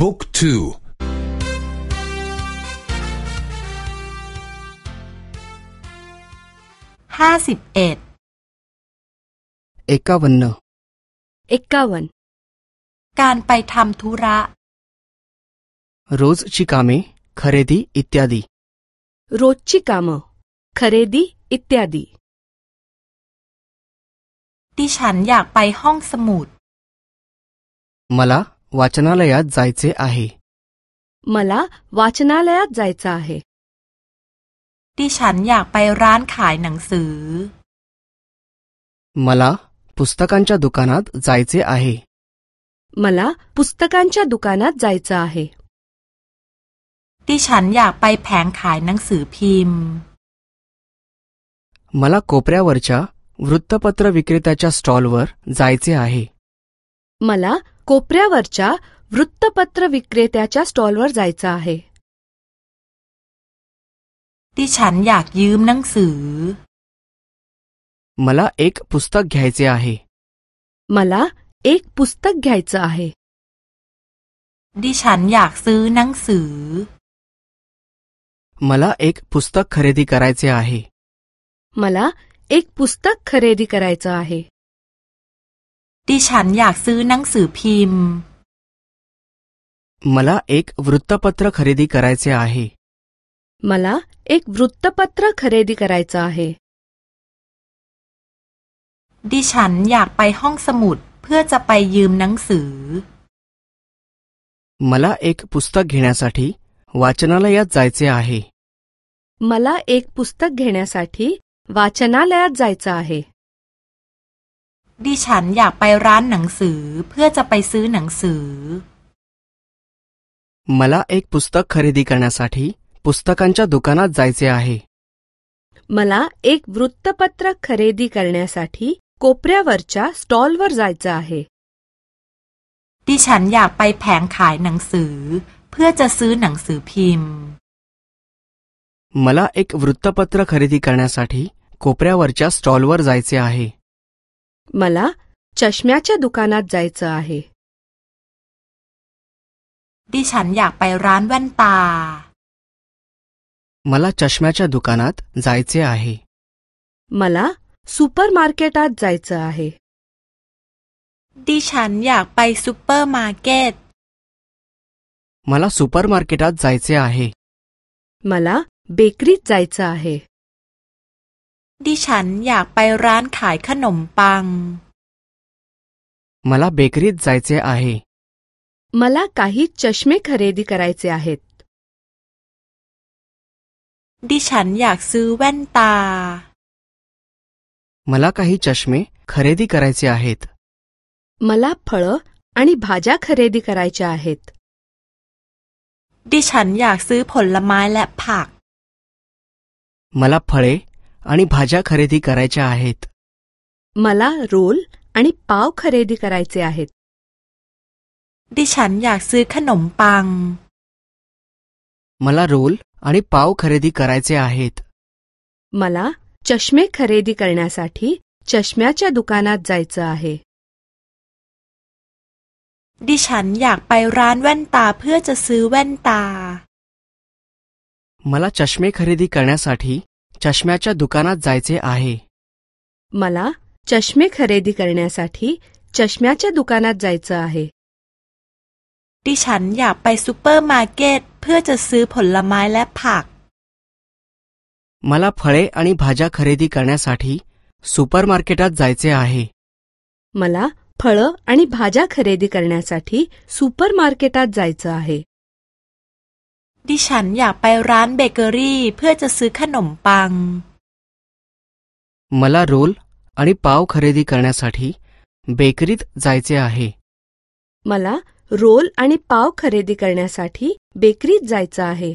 บุ๊กทู ห้าสิบเอ็ด एकावन्न एक्कावन्न การไปทำธุระ रोजची कामे खरेदी इत्यादी रोजची कामं खरेदी इत्यादी ดิฉันอยากไปห้องสมุด मला वाचनालयात जायचे आहे मला वाचनालयात जायचं आहे ดิฉันอยากไปร้านขายหนังสือ मला पुस्तकांच्या दुकानात जायचे आहे मला पुस्तकांच्या दुकानात जायचं आहे ดิฉันอยากไปแผงขายหนังสือพิมพ์ मला कोपऱ्यावरच्या वृत्तपत्र विक्रेत्याच्या स्टॉलवर जायचे आहे मला कोपऱ्यावरच्या वृत्तपत्र विक्रेत्याच्या स्टॉलवर जायचं आहे ดิฉันอยากยืมหนังสือ मला एक पुस्तक घ्यायचे आहे मला एक पुस्तक घ्यायचं आहे ดิฉันอยากซื้อหนังสือ मला एक पुस्तक खरेदी करायचे आहे मला एक पुस्तक खरेदी करायचं आहे ดิฉันอยากซื้อหนังสือพิมพ์ मला एक वृत्तपत्र खरेदी करायचे आहे मला एक वृत्तपत्र खरेदी करायचं आहे ดิฉันอยากไปห้องสมุดเพื่อจะไปยืมหนังสือ मला एक पुस्तक घेण्यासाठी वाचनालयात जायचे आहे मला एक पुस्तक घेण्यासाठी वाचनालयात जायचं आहे ดิฉันอยากไปร้านหนังสือเพื่อจะไปซื้อหนังสือ मला एक पुस्तक खरेदी करण्यासाठी पुस्तकांच्या दुकानात जायचे आहे मला एक वृत्तपत्र खरेदी करण्यासाठी कोपऱ्यावरच्या स्टॉलवर जायचं आहे ดิฉันอยากไปแผงขายหนังสือ เพื่อจะซื้อหนังสือพิมพ์ मला एक वृत्तपत्र खरेदी करण्यासाठी कोपऱ्यावरच्या स्टॉलवर जायचे आहे मला चष्म्याच्या दुकानात जायचं आहे ดิฉันอยากไปร้านแว่นตา मला चष्म्याच्या दुकानात जायचे आहे मला सुपरमार्केटात जायचं आहे ดิฉันอยากไปซูเปอร์มาร์เก็ต मला सुपरमार्केटात जायचे आहे मला बेकरीत जायचं आहे ดิฉันอยากไปร้านขายขนมปัง मला बेकरीत जायचे आहे मला काही चष्मे खरेदी करायचे आहेत ดิฉันอยากซื้อแว่นตา मला काही चष्मे खरेदी करायचे आहेत मला फळं आणि भाज्या खरेदी करायच्या आहेत ดิฉันอยากซื้อผลไม้และผัก मला फळे आणि भाज्या खरेदी करायच्या आहेत मला रोल आणि पाव खरेदी करायचे आहेत ดิฉันอยากซื้อขนมปัง मला रोल आणि पाव खरेदी करायचे आहेत मला चष्मे खरेदी करण्यासाठी चष्म्याच्या दुकानात जायचं आहे ดิฉันอยากไปร้านแว่นตาเพื่อจะซื้อแว่นตา मला चष्मे खरेदी करण्यासाठी चष्म्याच्या दुकानात जायचे आहे मला चष्मे खरेदी करण्यासाठी चष्म्याच्या दुकानात जायचं आहे ดิฉันอยากไปซูเปอร์มาร์เก็ตเพื่อจะซื้อผลไม้และผัก मला फळे आणि भाज्या खरेदी करण्यासाठी सुपरमार्केटात जायचे आहे मला फळं आणि भाज्या खरेदी करण्यासाठी सुपरमार्केटात जायचं आहे ดิฉันอยากไปร้านเบเกอรี่เพื่อจะซื้อขนมปัง मला रोल आणि पाव खरेदी करण्यासाठी बेकरीत जायचे आहे मला रोल आणि पाव खरेदी करण्यासाठी बेकरीत जायचं आहे